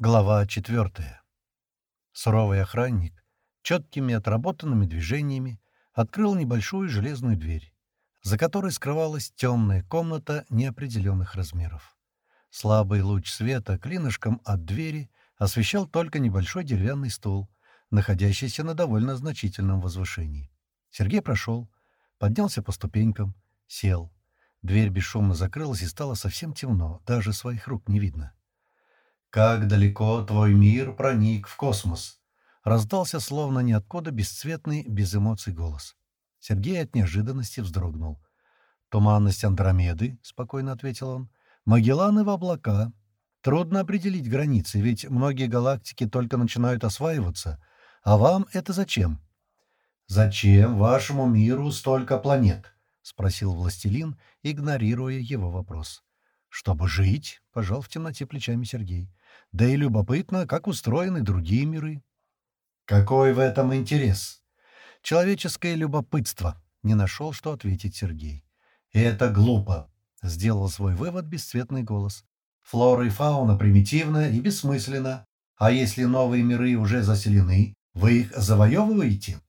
Глава четвертая. Суровый охранник четкими отработанными движениями открыл небольшую железную дверь, за которой скрывалась темная комната неопределенных размеров. Слабый луч света клинышком от двери освещал только небольшой деревянный стол, находящийся на довольно значительном возвышении. Сергей прошел, поднялся по ступенькам, сел. Дверь бесшумно закрылась, и стало совсем темно, даже своих рук не видно. «Как далеко твой мир проник в космос?» Раздался словно ниоткуда бесцветный, без эмоций голос. Сергей от неожиданности вздрогнул. «Туманность Андромеды», — спокойно ответил он. «Магелланы в облака. Трудно определить границы, ведь многие галактики только начинают осваиваться. А вам это зачем?» «Зачем вашему миру столько планет?» — спросил властелин, игнорируя его вопрос. «Чтобы жить», — пожал в темноте плечами Сергей. Да и любопытно, как устроены другие миры. Какой в этом интерес? Человеческое любопытство. Не нашел, что ответить Сергей. Это глупо. Сделал свой вывод бесцветный голос. Флора и фауна примитивна и бессмысленна. А если новые миры уже заселены, вы их завоевываете?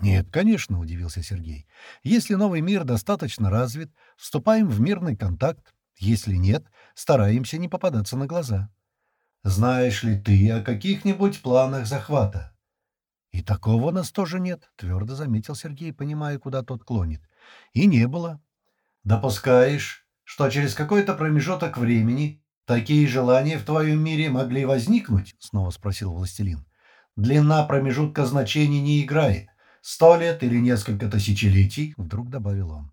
«Нет, конечно», — удивился Сергей. «Если новый мир достаточно развит, вступаем в мирный контакт. Если нет, стараемся не попадаться на глаза». Знаешь ли ты о каких-нибудь планах захвата? — И такого у нас тоже нет, — твердо заметил Сергей, понимая, куда тот клонит. — И не было. — Допускаешь, что через какой-то промежуток времени такие желания в твоем мире могли возникнуть? — снова спросил властелин. — Длина промежутка значений не играет. Сто лет или несколько тысячелетий, — вдруг добавил он.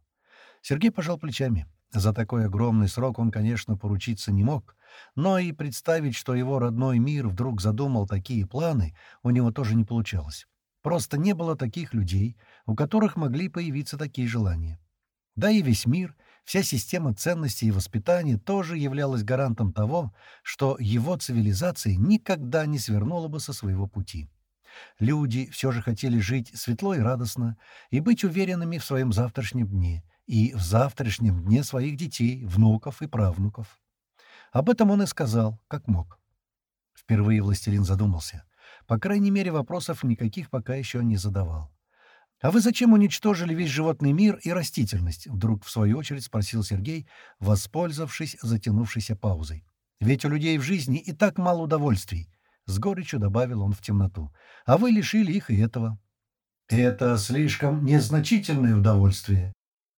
Сергей пожал плечами. За такой огромный срок он, конечно, поручиться не мог, но и представить, что его родной мир вдруг задумал такие планы, у него тоже не получалось. Просто не было таких людей, у которых могли появиться такие желания. Да и весь мир, вся система ценностей и воспитания тоже являлась гарантом того, что его цивилизация никогда не свернула бы со своего пути. Люди все же хотели жить светло и радостно и быть уверенными в своем завтрашнем дне — и в завтрашнем дне своих детей, внуков и правнуков. Об этом он и сказал, как мог. Впервые властелин задумался. По крайней мере, вопросов никаких пока еще не задавал. «А вы зачем уничтожили весь животный мир и растительность?» — вдруг в свою очередь спросил Сергей, воспользовавшись затянувшейся паузой. «Ведь у людей в жизни и так мало удовольствий», — с горечью добавил он в темноту. «А вы лишили их и этого». «Это слишком незначительное удовольствие»,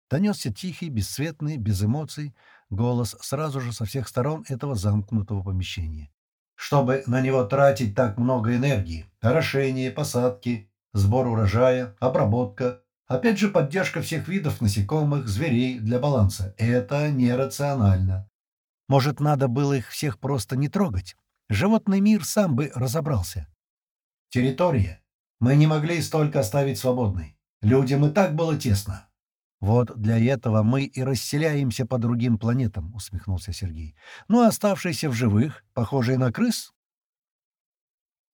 Донесся тихий, бесцветный, без эмоций, голос сразу же со всех сторон этого замкнутого помещения. «Чтобы на него тратить так много энергии, орошение, посадки, сбор урожая, обработка, опять же поддержка всех видов насекомых, зверей для баланса — это нерационально. Может, надо было их всех просто не трогать? Животный мир сам бы разобрался. Территория. Мы не могли столько оставить свободной. Людям и так было тесно. «Вот для этого мы и расселяемся по другим планетам», — усмехнулся Сергей. «Ну, а оставшиеся в живых, похожие на крыс?»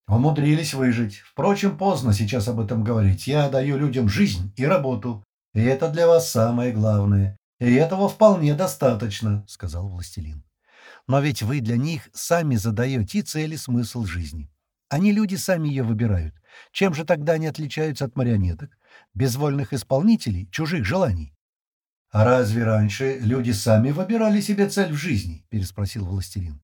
«Умудрились выжить. Впрочем, поздно сейчас об этом говорить. Я даю людям жизнь и работу. И это для вас самое главное. И этого вполне достаточно», — сказал властелин. «Но ведь вы для них сами задаете цель и смысл жизни. Они, люди, сами ее выбирают. Чем же тогда они отличаются от марионеток? безвольных исполнителей чужих желаний. «А разве раньше люди сами выбирали себе цель в жизни?» — переспросил властелин.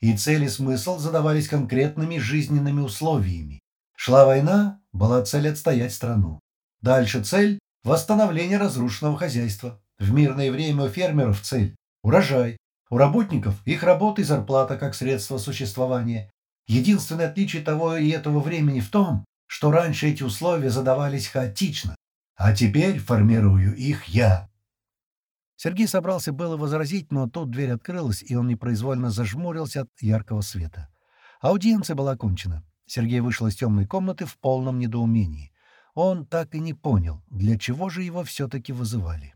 «И цель и смысл задавались конкретными жизненными условиями. Шла война, была цель отстоять страну. Дальше цель — восстановление разрушенного хозяйства. В мирное время у фермеров цель — урожай. У работников их работа и зарплата как средство существования. Единственное отличие того и этого времени в том, что раньше эти условия задавались хаотично, а теперь формирую их я. Сергей собрался было возразить, но тут дверь открылась, и он непроизвольно зажмурился от яркого света. Аудиенция была окончена. Сергей вышел из темной комнаты в полном недоумении. Он так и не понял, для чего же его все-таки вызывали.